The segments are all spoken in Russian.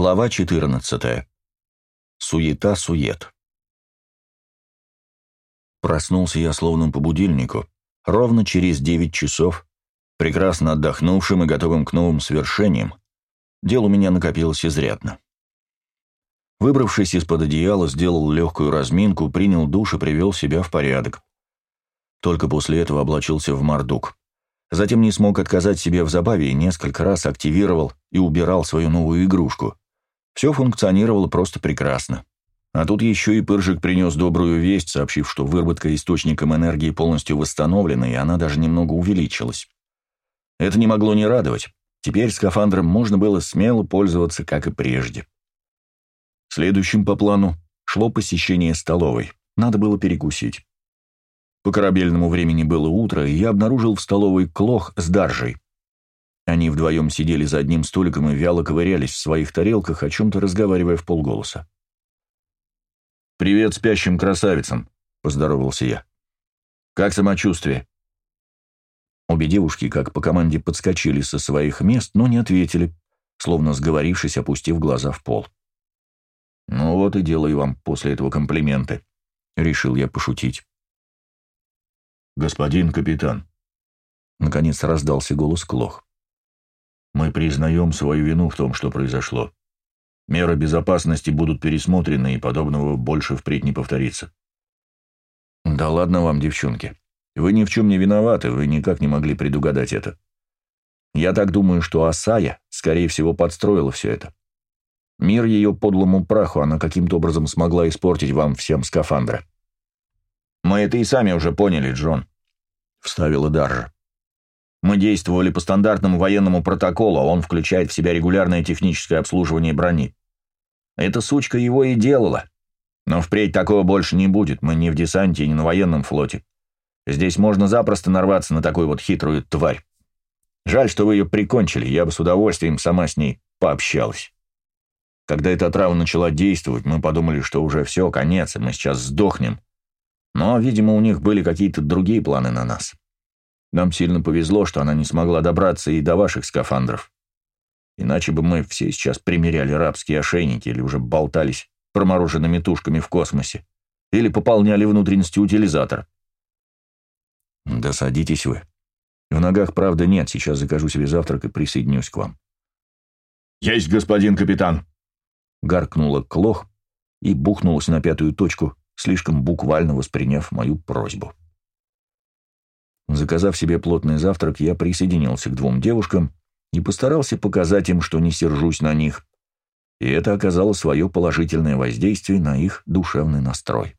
Глава 14. Суета-сует. Проснулся я словно по будильнику, ровно через 9 часов, прекрасно отдохнувшим и готовым к новым свершениям. Дел у меня накопилось изрядно. Выбравшись из-под одеяла, сделал легкую разминку, принял душ и привел себя в порядок. Только после этого облачился в мордук. Затем не смог отказать себе в забаве и несколько раз активировал и убирал свою новую игрушку. Все функционировало просто прекрасно. А тут еще и Пыржик принес добрую весть, сообщив, что выработка источником энергии полностью восстановлена, и она даже немного увеличилась. Это не могло не радовать. Теперь скафандром можно было смело пользоваться, как и прежде. Следующим по плану шло посещение столовой. Надо было перекусить. По корабельному времени было утро, и я обнаружил в столовой Клох с Даржей. Они вдвоем сидели за одним столиком и вяло ковырялись в своих тарелках, о чем-то разговаривая в полголоса. «Привет спящим красавицам», — поздоровался я. «Как самочувствие?» Обе девушки, как по команде, подскочили со своих мест, но не ответили, словно сговорившись, опустив глаза в пол. «Ну вот и делаю вам после этого комплименты», — решил я пошутить. «Господин капитан», — наконец раздался голос Клох. «Мы признаем свою вину в том, что произошло. Меры безопасности будут пересмотрены, и подобного больше впредь не повторится». «Да ладно вам, девчонки. Вы ни в чем не виноваты, вы никак не могли предугадать это. Я так думаю, что Асая, скорее всего, подстроила все это. Мир ее подлому праху она каким-то образом смогла испортить вам всем скафандра». «Мы это и сами уже поняли, Джон», — вставила Даржа. «Мы действовали по стандартному военному протоколу, а он включает в себя регулярное техническое обслуживание брони. Эта сучка его и делала. Но впредь такого больше не будет, мы не в десанте и не на военном флоте. Здесь можно запросто нарваться на такую вот хитрую тварь. Жаль, что вы ее прикончили, я бы с удовольствием сама с ней пообщалась. Когда эта отрава начала действовать, мы подумали, что уже все, конец, и мы сейчас сдохнем. Но, видимо, у них были какие-то другие планы на нас. Нам сильно повезло, что она не смогла добраться и до ваших скафандров. Иначе бы мы все сейчас примеряли рабские ошейники или уже болтались промороженными тушками в космосе, или пополняли внутренности утилизатора. Да садитесь вы. В ногах, правда, нет, сейчас закажу себе завтрак и присоединюсь к вам. «Есть, господин капитан!» Гаркнула Клох и бухнулась на пятую точку, слишком буквально восприняв мою просьбу. Заказав себе плотный завтрак, я присоединился к двум девушкам и постарался показать им, что не сержусь на них, и это оказало свое положительное воздействие на их душевный настрой.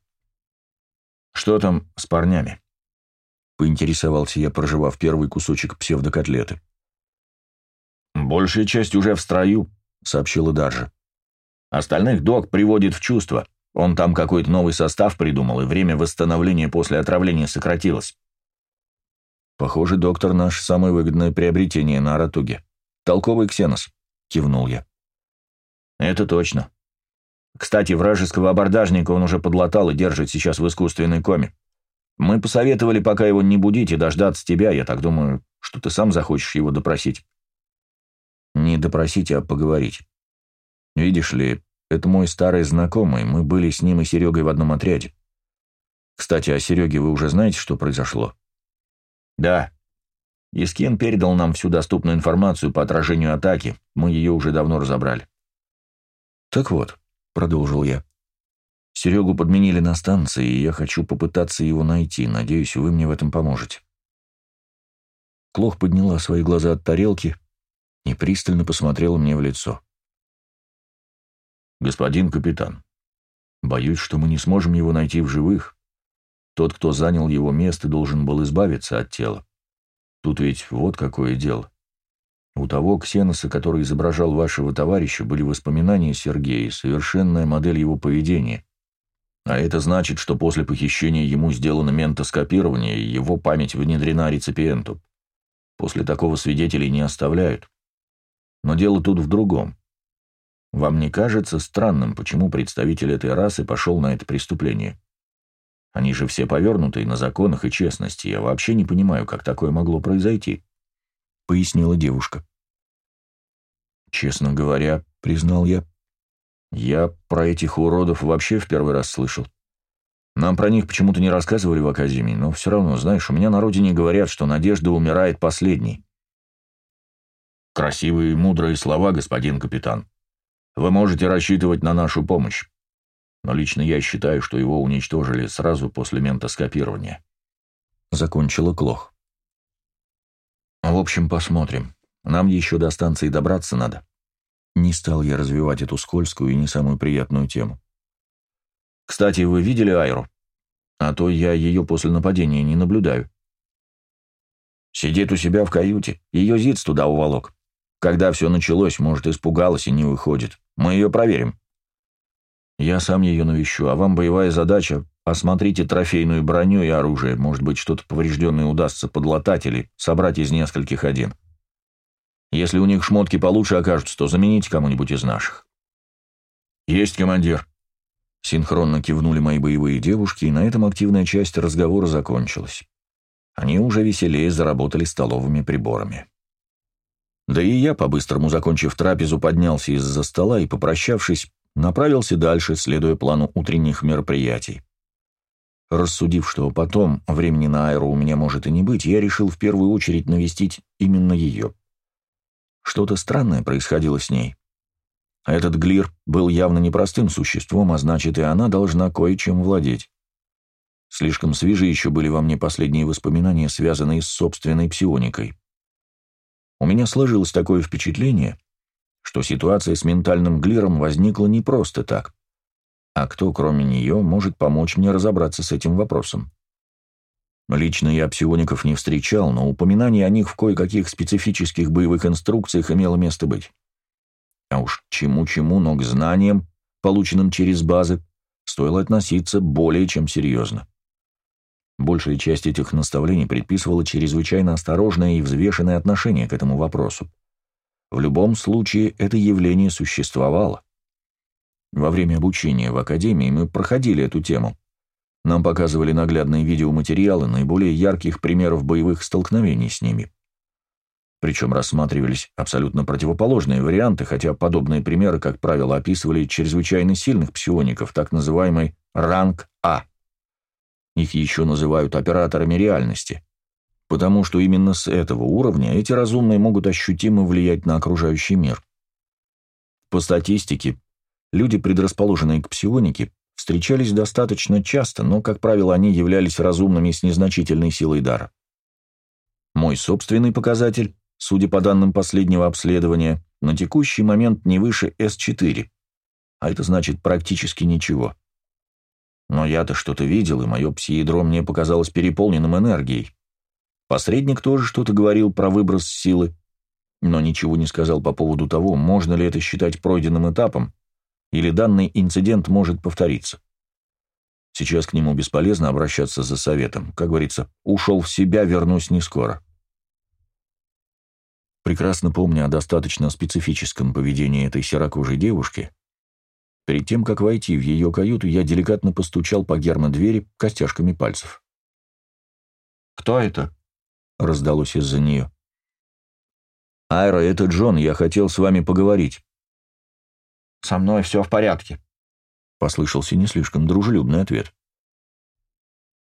«Что там с парнями?» — поинтересовался я, проживав первый кусочек псевдокотлеты. «Большая часть уже в строю», — сообщила Даржа. «Остальных док приводит в чувство. Он там какой-то новый состав придумал, и время восстановления после отравления сократилось. Похоже, доктор наш самое выгодное приобретение на Аратуге. Толковый ксенос, кивнул я. Это точно. Кстати, вражеского абордажника он уже подлатал и держит сейчас в искусственной коме. Мы посоветовали пока его не будить и дождаться тебя, я так думаю, что ты сам захочешь его допросить. Не допросить, а поговорить. Видишь ли, это мой старый знакомый, мы были с ним и Серегой в одном отряде. Кстати, о Сереге вы уже знаете, что произошло? Да. Искин передал нам всю доступную информацию по отражению атаки, мы ее уже давно разобрали. Так вот, продолжил я. Серегу подменили на станции, и я хочу попытаться его найти. Надеюсь, вы мне в этом поможете. Клох подняла свои глаза от тарелки и пристально посмотрела мне в лицо. «Господин капитан, боюсь, что мы не сможем его найти в живых. Тот, кто занял его место, должен был избавиться от тела. Тут ведь вот какое дело. У того ксеноса, который изображал вашего товарища, были воспоминания Сергея, совершенная модель его поведения. А это значит, что после похищения ему сделано ментоскопирование, и его память внедрена реципиенту. После такого свидетелей не оставляют. Но дело тут в другом. Вам не кажется странным, почему представитель этой расы пошел на это преступление? Они же все повернутые на законах и честности. Я вообще не понимаю, как такое могло произойти», — пояснила девушка. «Честно говоря, — признал я, Я про этих уродов вообще в первый раз слышал. Нам про них почему-то не рассказывали в Академии, но все равно, знаешь, у меня на родине говорят, что надежда умирает последней. Красивые и мудрые слова, господин капитан. Вы можете рассчитывать на нашу помощь. Но лично я считаю, что его уничтожили сразу после ментоскопирования. Закончила Клох. В общем, посмотрим. Нам еще до станции добраться надо. Не стал я развивать эту скользкую и не самую приятную тему. Кстати, вы видели Айру? А то я ее после нападения не наблюдаю. Сидит у себя в каюте. Ее Зиц туда уволок. Когда все началось, может, испугалась и не выходит. Мы ее проверим. Я сам ее навещу, а вам боевая задача — осмотрите трофейную броню и оружие. Может быть, что-то поврежденное удастся подлатать или собрать из нескольких один. Если у них шмотки получше окажутся, то замените кому-нибудь из наших. Есть, командир. Синхронно кивнули мои боевые девушки, и на этом активная часть разговора закончилась. Они уже веселее заработали столовыми приборами. Да и я, по-быстрому закончив трапезу, поднялся из-за стола и, попрощавшись, направился дальше, следуя плану утренних мероприятий. Рассудив, что потом времени на аэро у меня может и не быть, я решил в первую очередь навестить именно ее. Что-то странное происходило с ней. Этот Глир был явно непростым существом, а значит, и она должна кое-чем владеть. Слишком свежи еще были во мне последние воспоминания, связанные с собственной псионикой. У меня сложилось такое впечатление, что ситуация с ментальным Глиром возникла не просто так. А кто, кроме нее, может помочь мне разобраться с этим вопросом? Лично я псиоников не встречал, но упоминание о них в кое-каких специфических боевых инструкциях имело место быть. А уж чему-чему, но к знаниям, полученным через базы, стоило относиться более чем серьезно. Большая часть этих наставлений предписывала чрезвычайно осторожное и взвешенное отношение к этому вопросу. В любом случае, это явление существовало. Во время обучения в Академии мы проходили эту тему, нам показывали наглядные видеоматериалы наиболее ярких примеров боевых столкновений с ними. Причем рассматривались абсолютно противоположные варианты, хотя подобные примеры, как правило, описывали чрезвычайно сильных псиоников, так называемый ранг А. Их еще называют операторами реальности, потому что именно с этого уровня эти разумные могут ощутимо влиять на окружающий мир. По статистике, люди, предрасположенные к псионике, встречались достаточно часто, но, как правило, они являлись разумными с незначительной силой дара. Мой собственный показатель, судя по данным последнего обследования, на текущий момент не выше С4, а это значит практически ничего. Но я-то что-то видел, и мое псиядро мне показалось переполненным энергией. Посредник тоже что-то говорил про выброс силы, но ничего не сказал по поводу того, можно ли это считать пройденным этапом, или данный инцидент может повториться. Сейчас к нему бесполезно обращаться за советом. Как говорится, ушел в себя, вернусь не скоро. Прекрасно помня о достаточно специфическом поведении этой серокожей девушки, перед тем, как войти в ее каюту, я деликатно постучал по гермодвери костяшками пальцев. «Кто это?» — раздалось из-за нее. «Айра, это Джон, я хотел с вами поговорить». «Со мной все в порядке», — послышался не слишком дружелюбный ответ.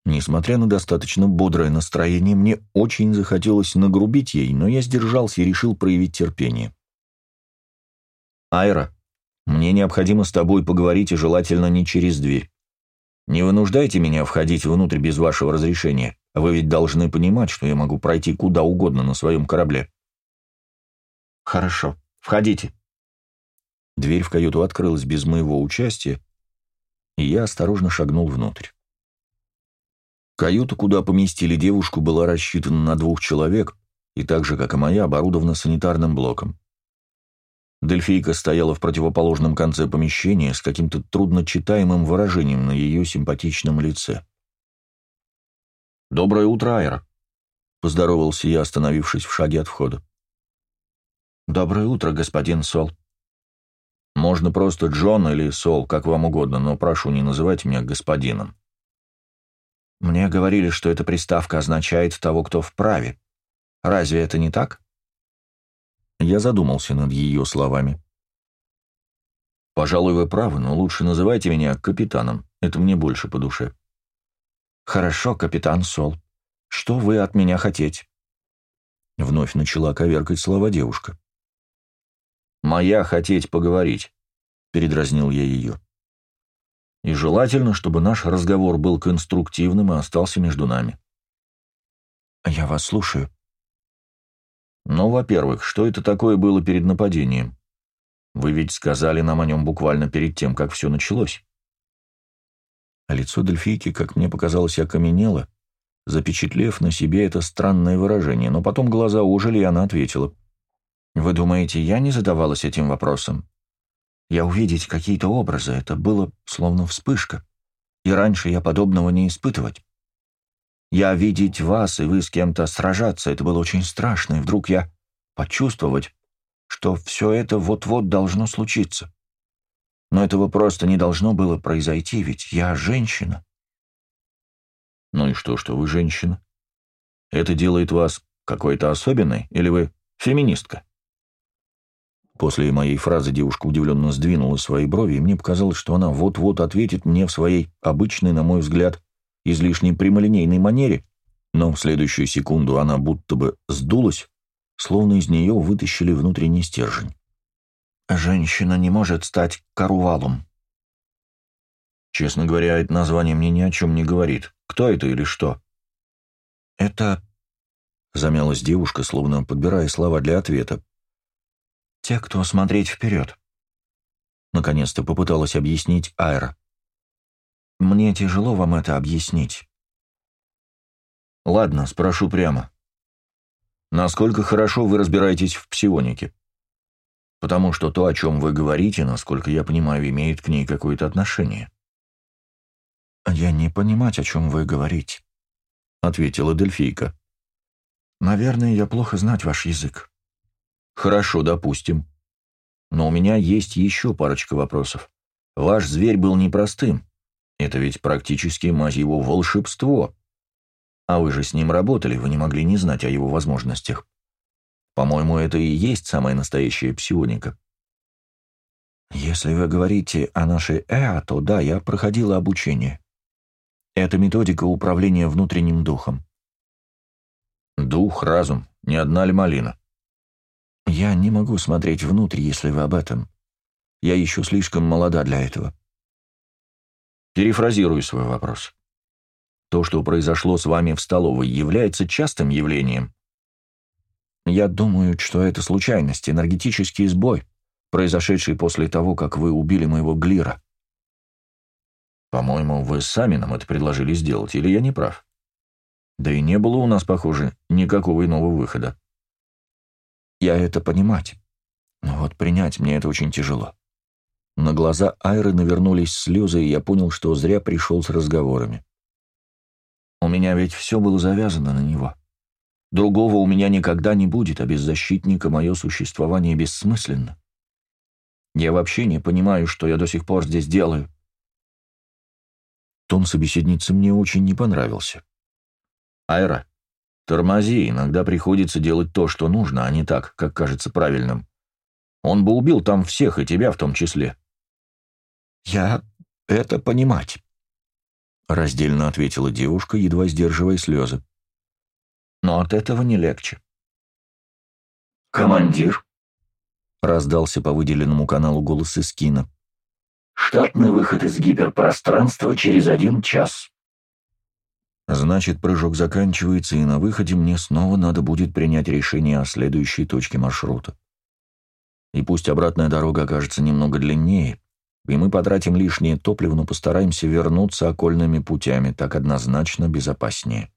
Несмотря на достаточно бодрое настроение, мне очень захотелось нагрубить ей, но я сдержался и решил проявить терпение. «Айра, мне необходимо с тобой поговорить и желательно не через дверь. Не вынуждайте меня входить внутрь без вашего разрешения. Вы ведь должны понимать, что я могу пройти куда угодно на своем корабле». «Хорошо, входите», Дверь в каюту открылась без моего участия, и я осторожно шагнул внутрь. Каюта, куда поместили девушку, была рассчитана на двух человек и так же, как и моя, оборудована санитарным блоком. Дельфийка стояла в противоположном конце помещения с каким-то трудночитаемым выражением на ее симпатичном лице. «Доброе утро, Айра», — поздоровался я, остановившись в шаге от входа. «Доброе утро, господин Сол», можно просто Джон или Сол, как вам угодно, но прошу, не называть меня господином. Мне говорили, что эта приставка означает того, кто вправе. Разве это не так? Я задумался над ее словами. Пожалуй, вы правы, но лучше называйте меня капитаном. Это мне больше по душе. Хорошо, капитан Сол. Что вы от меня хотите? Вновь начала коверкать слова девушка. «Моя хотеть поговорить», — передразнил я ее. «И желательно, чтобы наш разговор был конструктивным и остался между нами». «Я вас слушаю». «Ну, во-первых, что это такое было перед нападением? Вы ведь сказали нам о нем буквально перед тем, как все началось». Лицо Дельфийки, как мне показалось, окаменело, запечатлев на себе это странное выражение, но потом глаза ожили, и она ответила. «Вы думаете, я не задавалась этим вопросом? Я увидеть какие-то образы, это было словно вспышка, и раньше я подобного не испытывать. Я видеть вас, и вы с кем-то сражаться, это было очень страшно, и вдруг я почувствовать, что все это вот-вот должно случиться. Но этого просто не должно было произойти, ведь я женщина. Ну и что, что вы женщина? Это делает вас какой-то особенной, или вы феминистка? После моей фразы девушка удивленно сдвинула свои брови, и мне показалось, что она вот-вот ответит мне в своей обычной, на мой взгляд, излишне прямолинейной манере, но в следующую секунду она будто бы сдулась, словно из нее вытащили внутренний стержень. Женщина не может стать карувалом. Честно говоря, это название мне ни о чем не говорит. Кто это или что? Это... Замялась девушка, словно подбирая слова для ответа. Те, кто смотреть вперед. Наконец-то попыталась объяснить Айра. Мне тяжело вам это объяснить. Ладно, спрошу прямо. Насколько хорошо вы разбираетесь в псионике? потому что то, о чем вы говорите, насколько я понимаю, имеет к ней какое-то отношение». «Я не понимать, о чем вы говорите», — ответила Дельфийка. «Наверное, я плохо знать ваш язык». «Хорошо, допустим. Но у меня есть еще парочка вопросов. Ваш зверь был непростым. Это ведь практически, мать его, волшебство. А вы же с ним работали, вы не могли не знать о его возможностях. По-моему, это и есть самая настоящая псионика. Если вы говорите о нашей ЭА, то да, я проходила обучение. Это методика управления внутренним духом. Дух, разум, не одна ли малина? Я не могу смотреть внутрь, если вы об этом. Я еще слишком молода для этого. Перефразирую свой вопрос. То, что произошло с вами в столовой, является частым явлением? Я думаю, что это случайность, энергетический сбой, произошедший после того, как вы убили моего Глира. По-моему, вы сами нам это предложили сделать, или я не прав? Да и не было у нас, похоже, никакого иного выхода. Я это понимать. Но вот принять мне это очень тяжело. На глаза Айры навернулись слезы, и я понял, что зря пришел с разговорами. У меня ведь все было завязано на него. Другого у меня никогда не будет, а без защитника мое существование бессмысленно. Я вообще не понимаю, что я до сих пор здесь делаю. Тон собеседницы мне очень не понравился. Айра, тормози, иногда приходится делать то, что нужно, а не так, как кажется правильным. Он бы убил там всех, и тебя в том числе. Я это понимать, — раздельно ответила девушка, едва сдерживая слезы но от этого не легче. «Командир», — раздался по выделенному каналу голос Искина. «Штатный выход из гиперпространства через один час». Значит, прыжок заканчивается, и на выходе мне снова надо будет принять решение о следующей точке маршрута. И пусть обратная дорога окажется немного длиннее, и мы потратим лишнее топливо, но постараемся вернуться окольными путями, так однозначно безопаснее.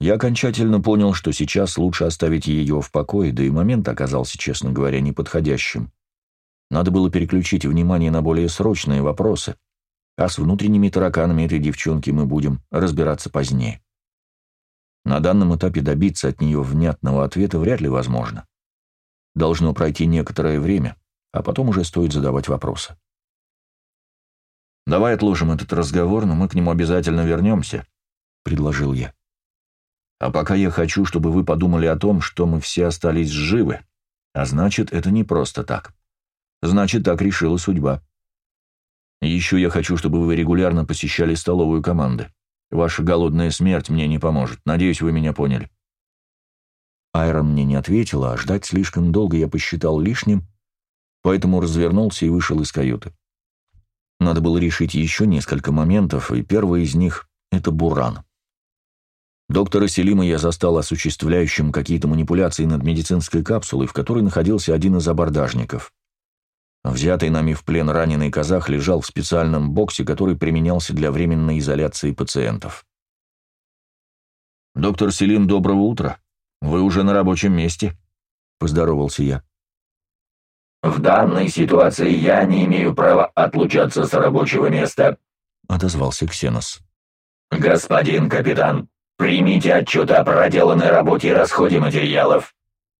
Я окончательно понял, что сейчас лучше оставить ее в покое, да и момент оказался, честно говоря, неподходящим. Надо было переключить внимание на более срочные вопросы, а с внутренними тараканами этой девчонки мы будем разбираться позднее. На данном этапе добиться от нее внятного ответа вряд ли возможно. Должно пройти некоторое время, а потом уже стоит задавать вопросы. «Давай отложим этот разговор, но мы к нему обязательно вернемся», — предложил я. А пока я хочу, чтобы вы подумали о том, что мы все остались живы. А значит, это не просто так. Значит, так решила судьба. Еще я хочу, чтобы вы регулярно посещали столовую команды. Ваша голодная смерть мне не поможет. Надеюсь, вы меня поняли». Айрон мне не ответила, а ждать слишком долго я посчитал лишним, поэтому развернулся и вышел из каюты. Надо было решить еще несколько моментов, и первый из них — это Буран. Доктора Селима я застал осуществляющим какие-то манипуляции над медицинской капсулой, в которой находился один из абордажников. Взятый нами в плен раненый казах лежал в специальном боксе, который применялся для временной изоляции пациентов. «Доктор Селим, доброго утра. Вы уже на рабочем месте», — поздоровался я. «В данной ситуации я не имею права отлучаться с рабочего места», — отозвался Ксенос. «Господин капитан, примите отчет о проделанной работе и расходе материалов».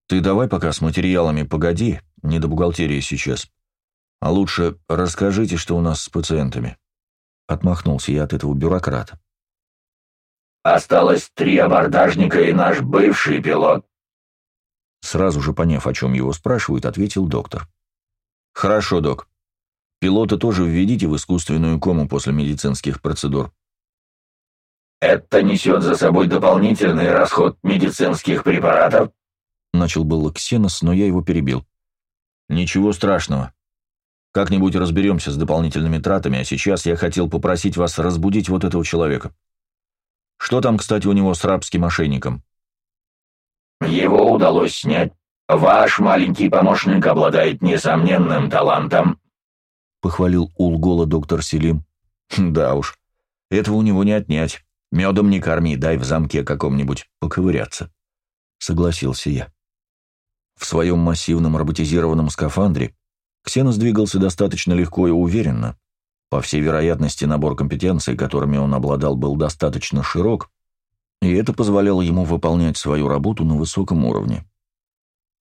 «Ты давай пока с материалами погоди, не до бухгалтерии сейчас. А лучше расскажите, что у нас с пациентами». Отмахнулся я от этого бюрократа. «Осталось три абордажника и наш бывший пилот». Сразу же поняв, о чем его спрашивают, ответил доктор. «Хорошо, док. Пилота тоже введите в искусственную кому после медицинских процедур». «Это несет за собой дополнительный расход медицинских препаратов?» Начал был Ксенос, но я его перебил. «Ничего страшного. Как-нибудь разберемся с дополнительными тратами, а сейчас я хотел попросить вас разбудить вот этого человека. Что там, кстати, у него с рабским мошенником?» «Его удалось снять. Ваш маленький помощник обладает несомненным талантом», — похвалил Улгола доктор Селим. «Да уж, этого у него не отнять. Медом не корми, дай в замке каком-нибудь поковыряться», — согласился я. В своем массивном роботизированном скафандре Ксенос двигался достаточно легко и уверенно. По всей вероятности, набор компетенций, которыми он обладал, был достаточно широк, и это позволяло ему выполнять свою работу на высоком уровне.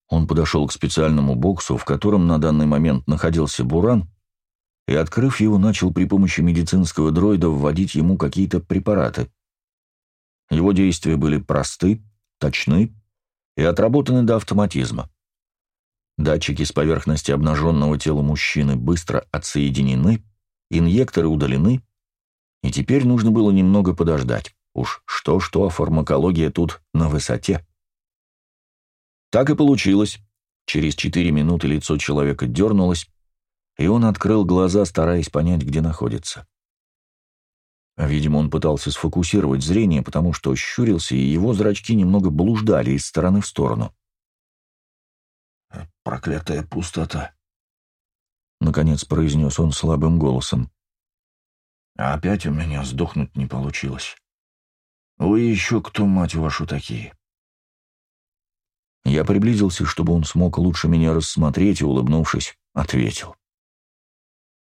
Он подошел к специальному боксу, в котором на данный момент находился Буран, и, открыв его, начал при помощи медицинского дроида вводить ему какие-то препараты. Его действия были просты, точны и отработаны до автоматизма. Датчики с поверхности обнаженного тела мужчины быстро отсоединены, инъекторы удалены, и теперь нужно было немного подождать. Уж что-что, а фармакология тут на высоте. Так и получилось. Через четыре минуты лицо человека дернулось, и он открыл глаза, стараясь понять, где находится. Видимо, он пытался сфокусировать зрение, потому что щурился, и его зрачки немного блуждали из стороны в сторону. Проклятая пустота. Наконец произнес он слабым голосом. А опять у меня сдохнуть не получилось. Вы еще кто, мать вашу, такие? Я приблизился, чтобы он смог лучше меня рассмотреть, и, улыбнувшись, ответил.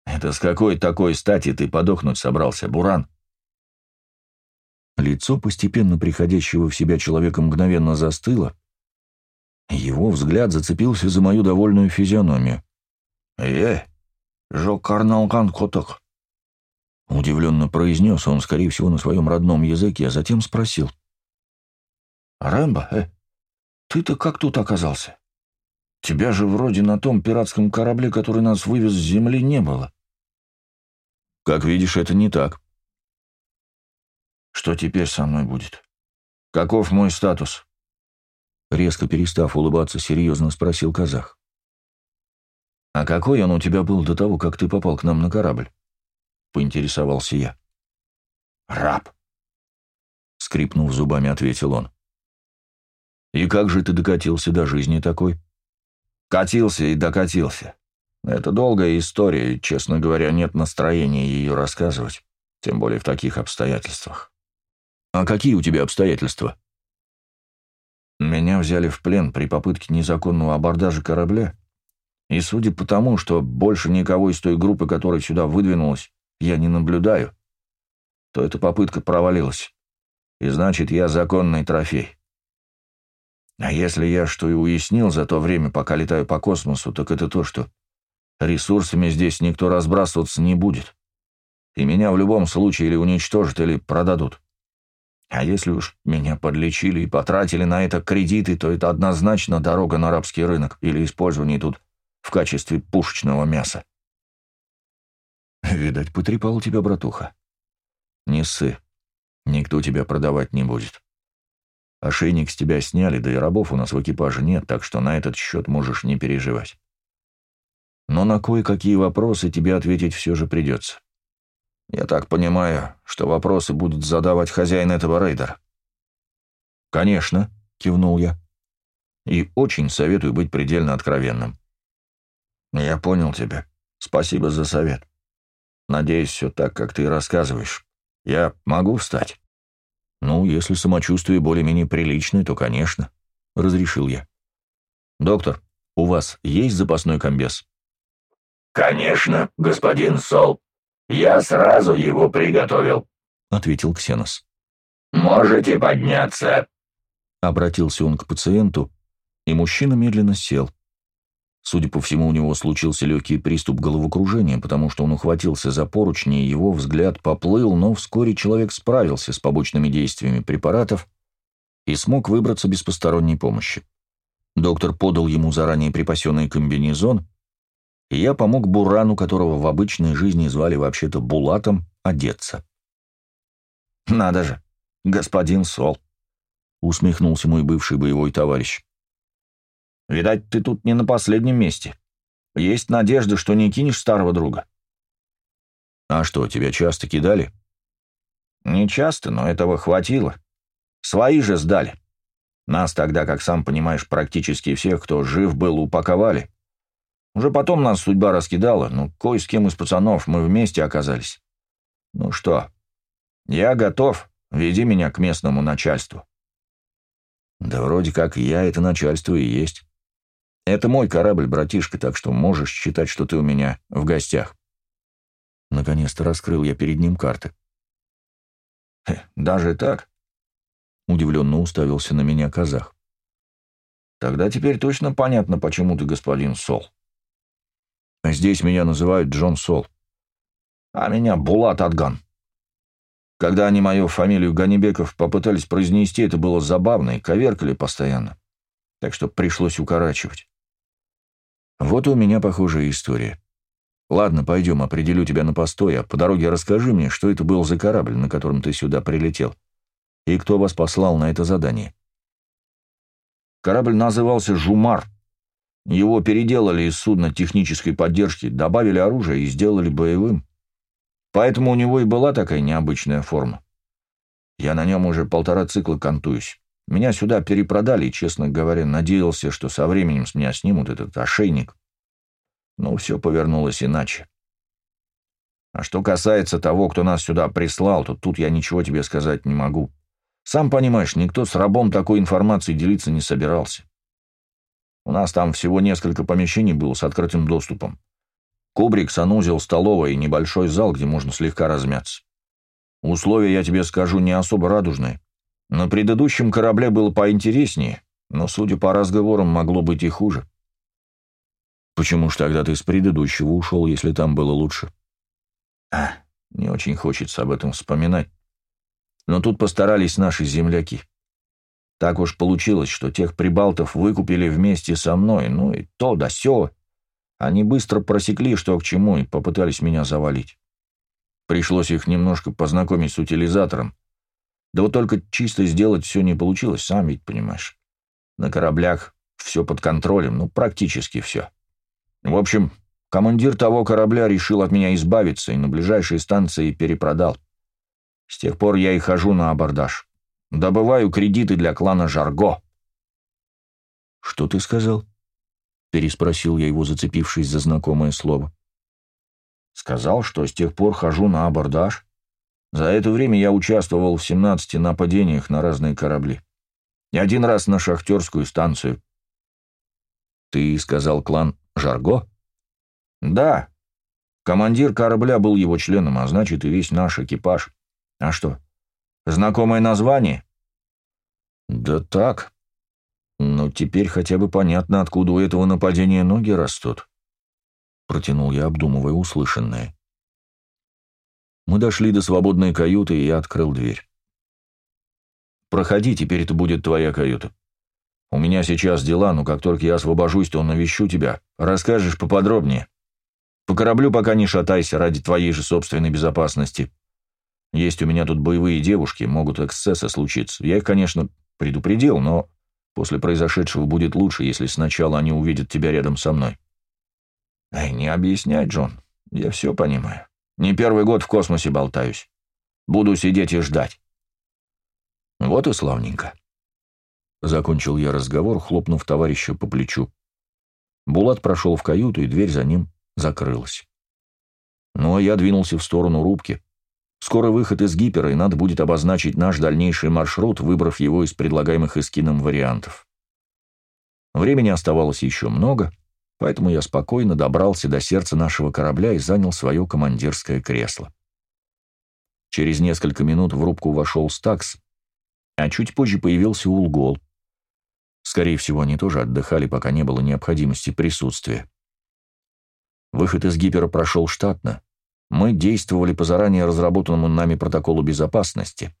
«Это с какой такой стати ты подохнуть собрался, Буран?» Лицо постепенно приходящего в себя человека мгновенно застыло, его взгляд зацепился за мою довольную физиономию. «Э, жо карналган коток», — удивленно произнес он, скорее всего, на своем родном языке, а затем спросил. «Рэмбо, э, ты-то как тут оказался? Тебя же вроде на том пиратском корабле, который нас вывез с земли, не было». «Как видишь, это не так». «Что теперь со мной будет? Каков мой статус?» Резко перестав улыбаться, серьезно спросил казах. «А какой он у тебя был до того, как ты попал к нам на корабль?» — поинтересовался я. «Раб», — скрипнув зубами, ответил он. «И как же ты докатился до жизни такой?» «Катился и докатился. Это долгая история, и, честно говоря, нет настроения ее рассказывать, тем более в таких обстоятельствах». «А какие у тебя обстоятельства?» Меня взяли в плен при попытке незаконного абордажа корабля, и судя по тому, что больше никого из той группы, которая сюда выдвинулась, я не наблюдаю, то эта попытка провалилась. И значит, я законный трофей. А если я что и уяснил за то время, пока летаю по космосу, так это то, что ресурсами здесь никто разбрасываться не будет. И меня в любом случае или уничтожат, или продадут. А если уж меня подлечили и потратили на это кредиты, то это однозначно дорога на арабский рынок или использование тут в качестве пушечного мяса. Видать, потрепал тебя, братуха. Не ссы, никто тебя продавать не будет. Ошейник с тебя сняли, да и рабов у нас в экипаже нет, так что на этот счет можешь не переживать. Но на кое-какие вопросы тебе ответить все же придется. Я так понимаю, что вопросы будут задавать хозяин этого рейдера. «Конечно», — кивнул я. «И очень советую быть предельно откровенным». «Я понял тебя. Спасибо за совет. Надеюсь, все так, как ты рассказываешь. Я могу встать?» «Ну, если самочувствие более-менее приличное, то, конечно», — разрешил я. «Доктор, у вас есть запасной комбез?» «Конечно, господин Сол. Я сразу его приготовил», — ответил Ксенос. «Можете подняться». Обратился он к пациенту, и мужчина медленно сел. Судя по всему, у него случился легкий приступ головокружения, потому что он ухватился за поручни, и его взгляд поплыл, но вскоре человек справился с побочными действиями препаратов и смог выбраться без посторонней помощи. Доктор подал ему заранее припасенный комбинезон, и я помог Бурану, которого в обычной жизни звали вообще-то Булатом, одеться. «Надо же, господин Сол», — усмехнулся мой бывший боевой товарищ. Видать, ты тут не на последнем месте. Есть надежда, что не кинешь старого друга. А что, тебя часто кидали? Не часто, но этого хватило. Свои же сдали. Нас тогда, как сам понимаешь, практически всех, кто жив был, упаковали. Уже потом нас судьба раскидала, но кое с кем из пацанов мы вместе оказались. Ну что, я готов, веди меня к местному начальству. Да вроде как я это начальство и есть. Это мой корабль, братишка, так что можешь считать, что ты у меня в гостях. Наконец-то раскрыл я перед ним карты. «Даже так?» Удивленно уставился на меня казах. «Тогда теперь точно понятно, почему ты господин Сол». «Здесь меня называют Джон Сол». «А меня Булат Адган». Когда они мою фамилию Ганибеков попытались произнести, это было забавно и коверкали постоянно. Так что пришлось укорачивать. Вот у меня похожая история. Ладно, пойдем, определю тебя на постой, а по дороге расскажи мне, что это был за корабль, на котором ты сюда прилетел, и кто вас послал на это задание. Корабль назывался «Жумар». Его переделали из судна технической поддержки, добавили оружие и сделали боевым. Поэтому у него и была такая необычная форма. Я на нем уже полтора цикла кантуюсь. Меня сюда перепродали, и, честно говоря, надеялся, что со временем с меня снимут этот ошейник. Но все повернулось иначе. А что касается того, кто нас сюда прислал, то тут я ничего тебе сказать не могу. Сам понимаешь, никто с рабом такой информацией делиться не собирался. У нас там всего несколько помещений было с открытым доступом. Кубрик, санузел, столовая и небольшой зал, где можно слегка размяться. Условия, я тебе скажу, не особо радужные. На предыдущем корабле было поинтереснее, но, судя по разговорам, могло быть и хуже. Почему ж тогда ты с предыдущего ушел, если там было лучше? А, не очень хочется об этом вспоминать. Но тут постарались наши земляки. Так уж получилось, что тех прибалтов выкупили вместе со мной, ну и то да сё. Они быстро просекли, что к чему, и попытались меня завалить. Пришлось их немножко познакомить с утилизатором, да вот только чисто сделать все не получилось, сам ведь понимаешь. На кораблях все под контролем, ну, практически все. В общем, командир того корабля решил от меня избавиться и на ближайшие станции перепродал. С тех пор я и хожу на абордаж. Добываю кредиты для клана Жарго. «Что ты сказал?» — переспросил я его, зацепившись за знакомое слово. «Сказал, что с тех пор хожу на абордаж. За это время я участвовал в 17 нападениях на разные корабли. И один раз на шахтерскую станцию. Ты сказал клан Жарго? Да. Командир корабля был его членом, а значит и весь наш экипаж. А что, знакомое название? Да так. Но теперь хотя бы понятно, откуда у этого нападения ноги растут. Протянул я, обдумывая услышанное. Мы дошли до свободной каюты, и я открыл дверь. «Проходи, теперь это будет твоя каюта. У меня сейчас дела, но как только я освобожусь, то навещу тебя. Расскажешь поподробнее. По кораблю пока не шатайся ради твоей же собственной безопасности. Есть у меня тут боевые девушки, могут эксцессы случиться. Я их, конечно, предупредил, но после произошедшего будет лучше, если сначала они увидят тебя рядом со мной. Эй, не объясняй, Джон. Я все понимаю. Не первый год в космосе болтаюсь. Буду сидеть и ждать. Вот и славненько. Закончил я разговор, хлопнув товарища по плечу. Булат прошел в каюту, и дверь за ним закрылась. Ну, а я двинулся в сторону рубки. Скоро выход из гипера, и надо будет обозначить наш дальнейший маршрут, выбрав его из предлагаемых эскином вариантов. Времени оставалось еще много, поэтому я спокойно добрался до сердца нашего корабля и занял свое командирское кресло. Через несколько минут в рубку вошел Стакс, а чуть позже появился Улгол. Скорее всего, они тоже отдыхали, пока не было необходимости присутствия. Выход из гипера прошел штатно. Мы действовали по заранее разработанному нами протоколу безопасности.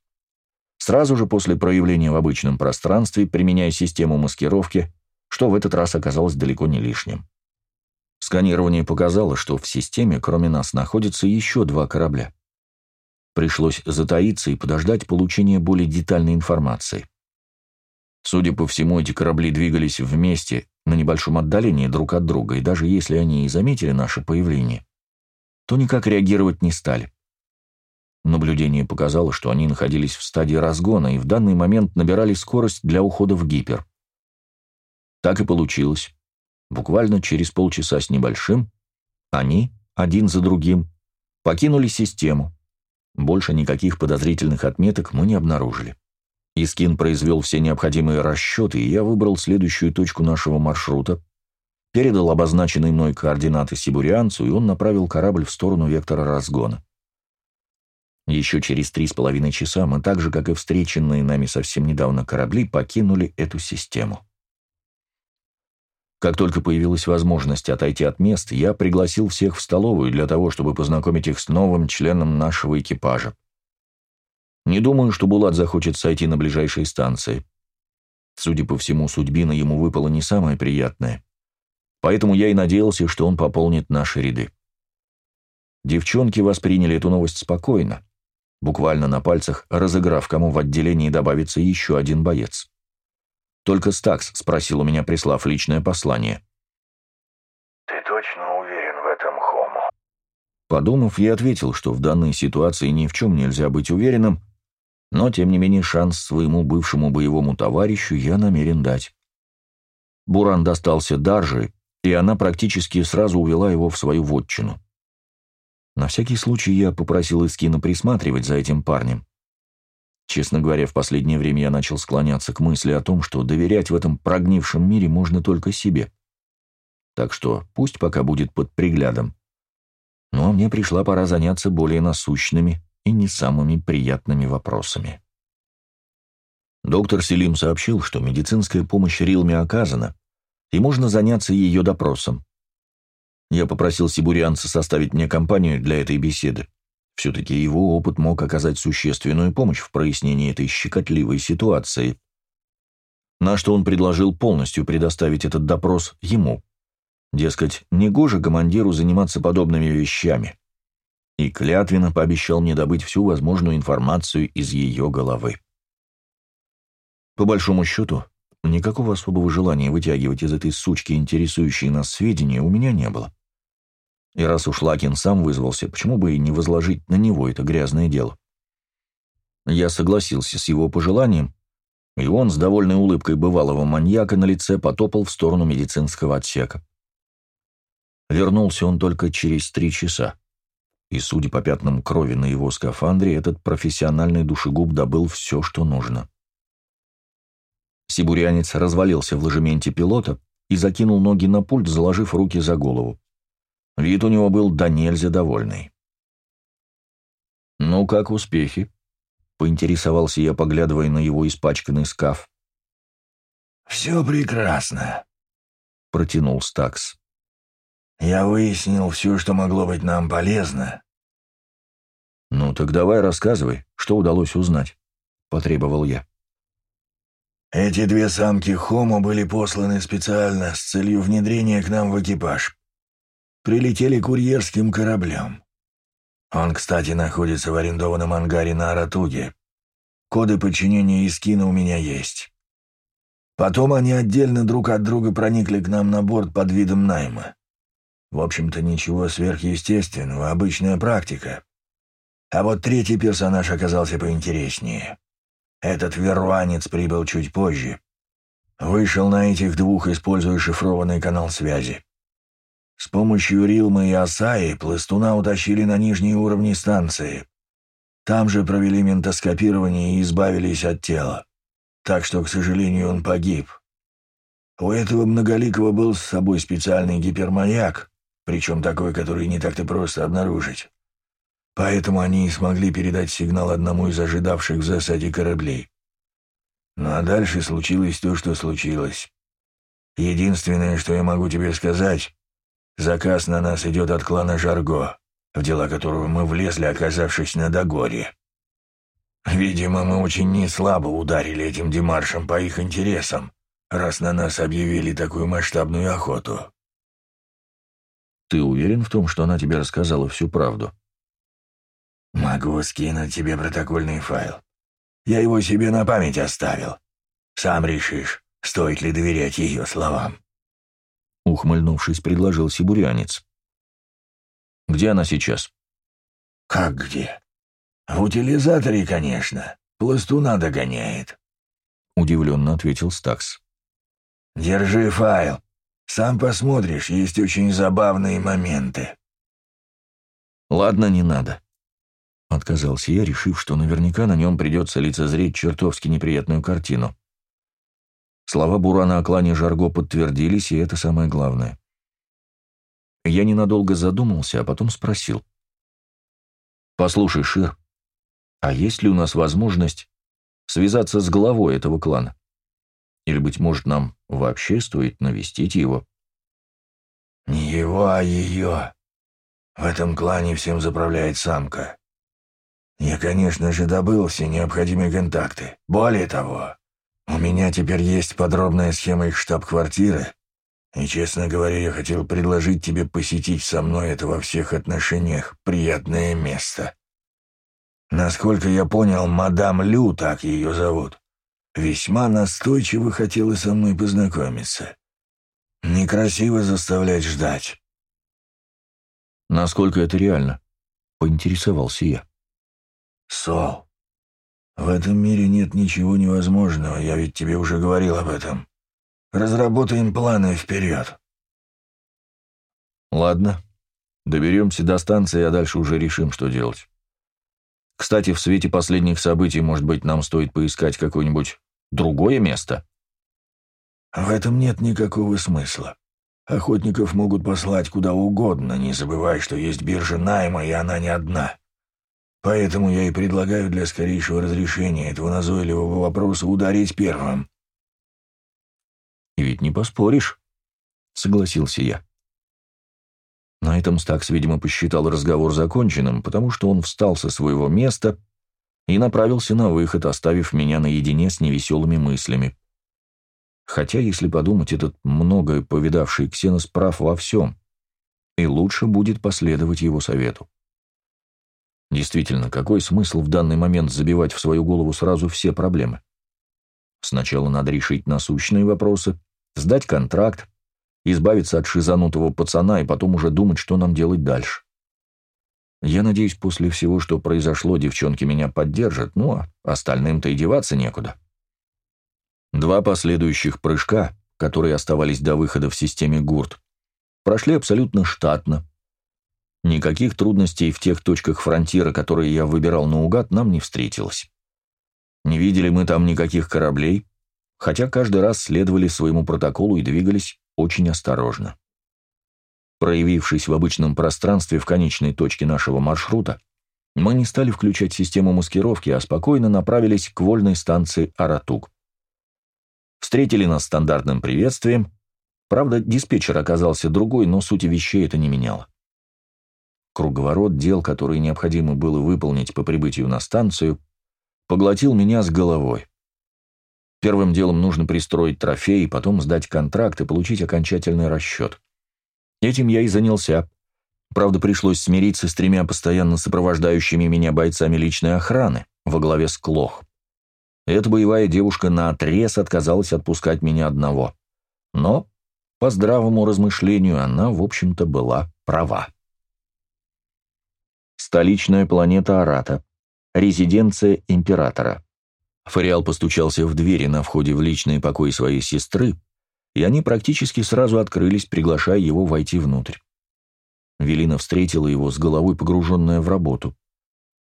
Сразу же после проявления в обычном пространстве, применяя систему маскировки, что в этот раз оказалось далеко не лишним. Сканирование показало, что в системе, кроме нас, находится еще два корабля. Пришлось затаиться и подождать получения более детальной информации. Судя по всему, эти корабли двигались вместе на небольшом отдалении друг от друга, и даже если они и заметили наше появление, то никак реагировать не стали. Наблюдение показало, что они находились в стадии разгона и в данный момент набирали скорость для ухода в гипер. Так и получилось. Буквально через полчаса с небольшим они, один за другим, покинули систему, больше никаких подозрительных отметок мы не обнаружили. Искин произвел все необходимые расчеты, и я выбрал следующую точку нашего маршрута, передал обозначенные мной координаты сибурианцу, и он направил корабль в сторону вектора разгона. Еще через три с половиной часа мы так же, как и встреченные нами совсем недавно корабли, покинули эту систему. Как только появилась возможность отойти от мест, я пригласил всех в столовую для того, чтобы познакомить их с новым членом нашего экипажа. Не думаю, что Булат захочет сойти на ближайшей станции. Судя по всему, судьбина ему выпала не самая приятная. Поэтому я и надеялся, что он пополнит наши ряды. Девчонки восприняли эту новость спокойно, буквально на пальцах разыграв, кому в отделении добавится еще один боец. Только Стакс спросил у меня, прислав личное послание. «Ты точно уверен в этом, Хому?» Подумав, я ответил, что в данной ситуации ни в чем нельзя быть уверенным, но, тем не менее, шанс своему бывшему боевому товарищу я намерен дать. Буран достался Даржи, и она практически сразу увела его в свою вотчину. На всякий случай я попросил Искина присматривать за этим парнем. Честно говоря, в последнее время я начал склоняться к мысли о том, что доверять в этом прогнившем мире можно только себе. Так что пусть пока будет под приглядом. Но мне пришла пора заняться более насущными и не самыми приятными вопросами. Доктор Селим сообщил, что медицинская помощь Рилме оказана, и можно заняться ее допросом. Я попросил сибурианца составить мне компанию для этой беседы. Все-таки его опыт мог оказать существенную помощь в прояснении этой щекотливой ситуации. На что он предложил полностью предоставить этот допрос ему. Дескать, негоже командиру заниматься подобными вещами. И клятвенно пообещал мне добыть всю возможную информацию из ее головы. По большому счету, никакого особого желания вытягивать из этой сучки интересующие нас сведения у меня не было. И раз уж Лакин сам вызвался, почему бы и не возложить на него это грязное дело? Я согласился с его пожеланием, и он с довольной улыбкой бывалого маньяка на лице потопал в сторону медицинского отсека. Вернулся он только через три часа, и, судя по пятнам крови на его скафандре, этот профессиональный душегуб добыл все, что нужно. Сибурянец развалился в ложементе пилота и закинул ноги на пульт, заложив руки за голову. Вид у него был до нельзя довольный. «Ну, как успехи?» — поинтересовался я, поглядывая на его испачканный скаф. «Все прекрасно», — протянул Стакс. «Я выяснил все, что могло быть нам полезно». «Ну, так давай рассказывай, что удалось узнать», — потребовал я. Эти две самки Хомо были посланы специально с целью внедрения к нам в экипаж. Прилетели курьерским кораблем. Он, кстати, находится в арендованном ангаре на Аратуге. Коды подчинения Искина у меня есть. Потом они отдельно друг от друга проникли к нам на борт под видом найма. В общем-то, ничего сверхъестественного, обычная практика. А вот третий персонаж оказался поинтереснее. Этот веруанец прибыл чуть позже. Вышел на этих двух, используя шифрованный канал связи. С помощью Рилмы и Асаи пластуна утащили на нижние уровни станции. Там же провели ментоскопирование и избавились от тела. Так что, к сожалению, он погиб. У этого многоликого был с собой специальный гипермаяк, причем такой, который не так-то просто обнаружить. Поэтому они и смогли передать сигнал одному из ожидавших в засаде кораблей. Ну а дальше случилось то, что случилось. Единственное, что я могу тебе сказать, заказ на нас идет от клана Жарго, в дела которого мы влезли, оказавшись на Догоре. Видимо, мы очень неслабо ударили этим демаршем по их интересам, раз на нас объявили такую масштабную охоту. Ты уверен в том, что она тебе рассказала всю правду? «Могу скинуть тебе протокольный файл. Я его себе на память оставил. Сам решишь, стоит ли доверять ее словам». Ухмыльнувшись, предложил сибурянец. «Где она сейчас?» «Как где?» «В утилизаторе, конечно. Пластуна догоняет», — удивленно ответил Стакс. «Держи файл. Сам посмотришь, есть очень забавные моменты». «Ладно, не надо», — отказался я, решив, что наверняка на нем придется лицезреть чертовски неприятную картину. Слова Бурана о клане Жарго подтвердились, и это самое главное. Я ненадолго задумался, а потом спросил. «Послушай, Шир, а есть ли у нас возможность связаться с главой этого клана? Или, быть может, нам вообще стоит навестить его?» «Не его, а ее. В этом клане всем заправляет самка. Я, конечно же, добыл все необходимые контакты. Более того, у меня теперь есть подробная схема их штаб-квартиры, и, честно говоря, я хотел предложить тебе посетить со мной это во всех отношениях приятное место. Насколько я понял, мадам Лю, так ее зовут, весьма настойчиво хотела со мной познакомиться. Некрасиво заставлять ждать. Насколько это реально? Поинтересовался я. Сол, в этом мире нет ничего невозможного, я ведь тебе уже говорил об этом. Разработаем планы вперед. Ладно. Доберемся до станции, а дальше уже решим, что делать. Кстати, в свете последних событий, может быть, нам стоит поискать какое-нибудь другое место? В этом нет никакого смысла. Охотников могут послать куда угодно, не забывай, что есть биржа найма, и она не одна. Поэтому я и предлагаю для скорейшего разрешения этого назойливого вопроса ударить первым». «И ведь не поспоришь», — согласился я. На этом Стакс, видимо, посчитал разговор законченным, потому что он встал со своего места и направился на выход, оставив меня наедине с невеселыми мыслями. Хотя, если подумать, этот многое повидавший Ксенос прав во всем, и лучше будет последовать его совету. Действительно, какой смысл в данный момент забивать в свою голову сразу все проблемы? Сначала надо решить насущные вопросы, сдать контракт, избавиться от шизанутого пацана и потом уже думать, что нам делать дальше. Я надеюсь, после всего, что произошло, девчонки меня поддержат, ну а остальным-то и деваться некуда. Два последующих прыжка, которые оставались до выхода в системе ГУРТ, прошли абсолютно штатно, Никаких трудностей в тех точках фронтира, которые я выбирал наугад, нам не встретилось. Не видели мы там никаких кораблей, хотя каждый раз следовали своему протоколу и двигались очень осторожно. Проявившись в обычном пространстве в конечной точке нашего маршрута, мы не стали включать систему маскировки, а спокойно направились к вольной станции Аратуг. Встретили нас стандартным приветствием, правда, диспетчер оказался другой, но сути вещей это не меняло. Круговорот дел, которые необходимо было выполнить по прибытию на станцию, поглотил меня с головой. Первым делом нужно пристроить трофей, потом сдать контракт и получить окончательный расчет. Этим я и занялся. Правда, пришлось смириться с тремя постоянно сопровождающими меня бойцами личной охраны во главе с Клох. Эта боевая девушка наотрез отказалась отпускать меня одного. Но, по здравому размышлению, она, в общем-то, была права. Столичная планета Арата. Резиденция императора. Фариал постучался в двери на входе в личные покои своей сестры, и они практически сразу открылись, приглашая его войти внутрь. Велина встретила его с головой погруженная в работу.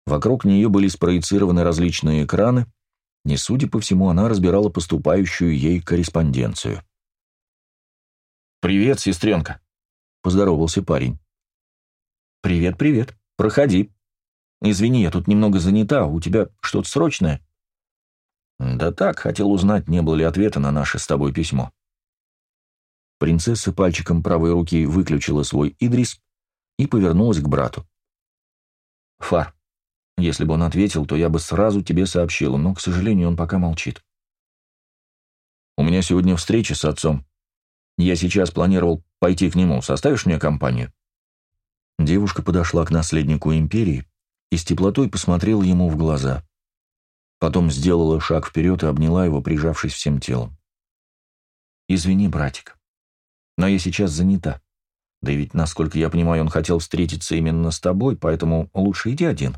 Вокруг нее были спроецированы различные экраны, и, судя по всему, она разбирала поступающую ей корреспонденцию. «Привет, сестренка», — поздоровался парень. «Привет, привет. Проходи. Извини, я тут немного занята, у тебя что-то срочное?» «Да так, хотел узнать, не было ли ответа на наше с тобой письмо». Принцесса пальчиком правой руки выключила свой Идрис и повернулась к брату. «Фар, если бы он ответил, то я бы сразу тебе сообщила, но, к сожалению, он пока молчит. У меня сегодня встреча с отцом. Я сейчас планировал пойти к нему. Составишь мне компанию?» Девушка подошла к наследнику империи и с теплотой посмотрела ему в глаза. Потом сделала шаг вперед и обняла его, прижавшись всем телом. «Извини, братик, но я сейчас занята. Да ведь, насколько я понимаю, он хотел встретиться именно с тобой, поэтому лучше иди один.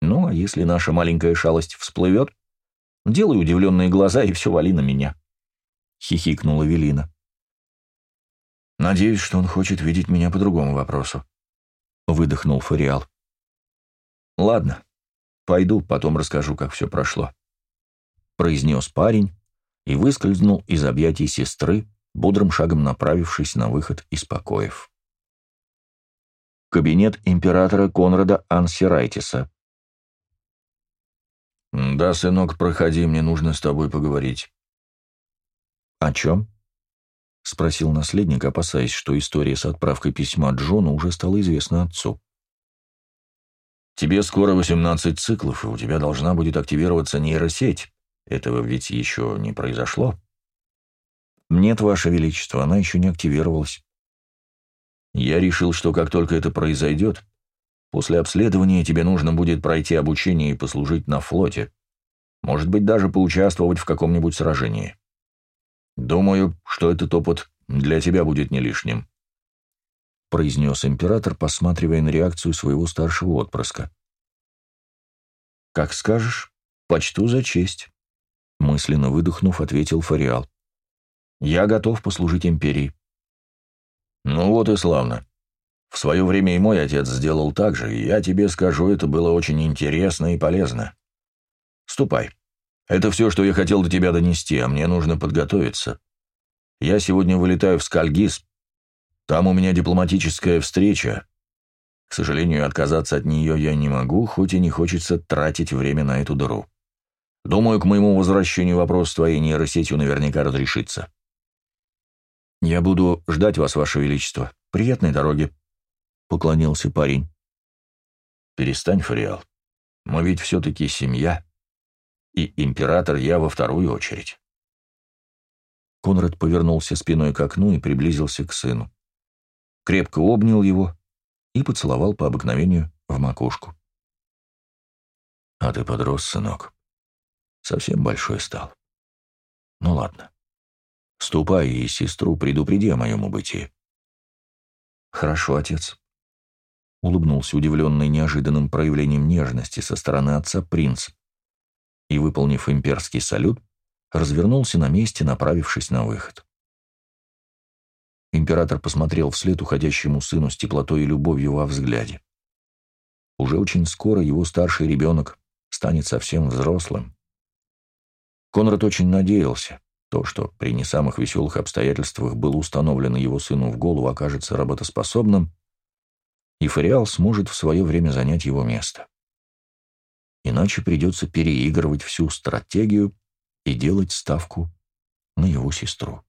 Ну, а если наша маленькая шалость всплывет, делай удивленные глаза и все вали на меня», — хихикнула Велина. «Надеюсь, что он хочет видеть меня по другому вопросу», — выдохнул Фариал. «Ладно, пойду, потом расскажу, как все прошло», — произнес парень и выскользнул из объятий сестры, бодрым шагом направившись на выход из покоев. Кабинет императора Конрада Ансирайтиса. «Да, сынок, проходи, мне нужно с тобой поговорить». «О чем?» — спросил наследник, опасаясь, что история с отправкой письма Джону уже стала известна отцу. «Тебе скоро 18 циклов, и у тебя должна будет активироваться нейросеть. Этого ведь еще не произошло?» «Нет, Ваше Величество, она еще не активировалась». «Я решил, что как только это произойдет, после обследования тебе нужно будет пройти обучение и послужить на флоте. Может быть, даже поучаствовать в каком-нибудь сражении. Думаю, что этот опыт для тебя будет не лишним», — произнес император, посматривая на реакцию своего старшего отпрыска. «Как скажешь, почту за честь», — мысленно выдохнув, ответил Фариал. «Я готов послужить империи». «Ну вот и славно. В свое время и мой отец сделал так же, и я тебе скажу, это было очень интересно и полезно. Ступай». Это все, что я хотел до тебя донести, а мне нужно подготовиться. Я сегодня вылетаю в Скальгиз. Там у меня дипломатическая встреча. К сожалению, отказаться от нее я не могу, хоть и не хочется тратить время на эту дыру. Думаю, к моему возвращению вопрос с твоей нейросетью наверняка разрешится. «Я буду ждать вас, Ваше Величество. Приятной дороги», — поклонился парень. «Перестань, Фариал. Мы ведь все-таки семья» и император я во вторую очередь. Конрад повернулся спиной к окну и приблизился к сыну. Крепко обнял его и поцеловал по обыкновению в макушку. «А ты подрос, сынок. Совсем большой стал. Ну ладно. Ступай и сестру предупреди о моем убытии». «Хорошо, отец», — улыбнулся удивленный неожиданным проявлением нежности со стороны отца принц и, выполнив имперский салют, развернулся на месте, направившись на выход. Император посмотрел вслед уходящему сыну с теплотой и любовью во взгляде. Уже очень скоро его старший ребенок станет совсем взрослым. Конрад очень надеялся, то, что при не самых веселых обстоятельствах было установлено его сыну в голову, окажется работоспособным, и Фариал сможет в свое время занять его место иначе придется переигрывать всю стратегию и делать ставку на его сестру.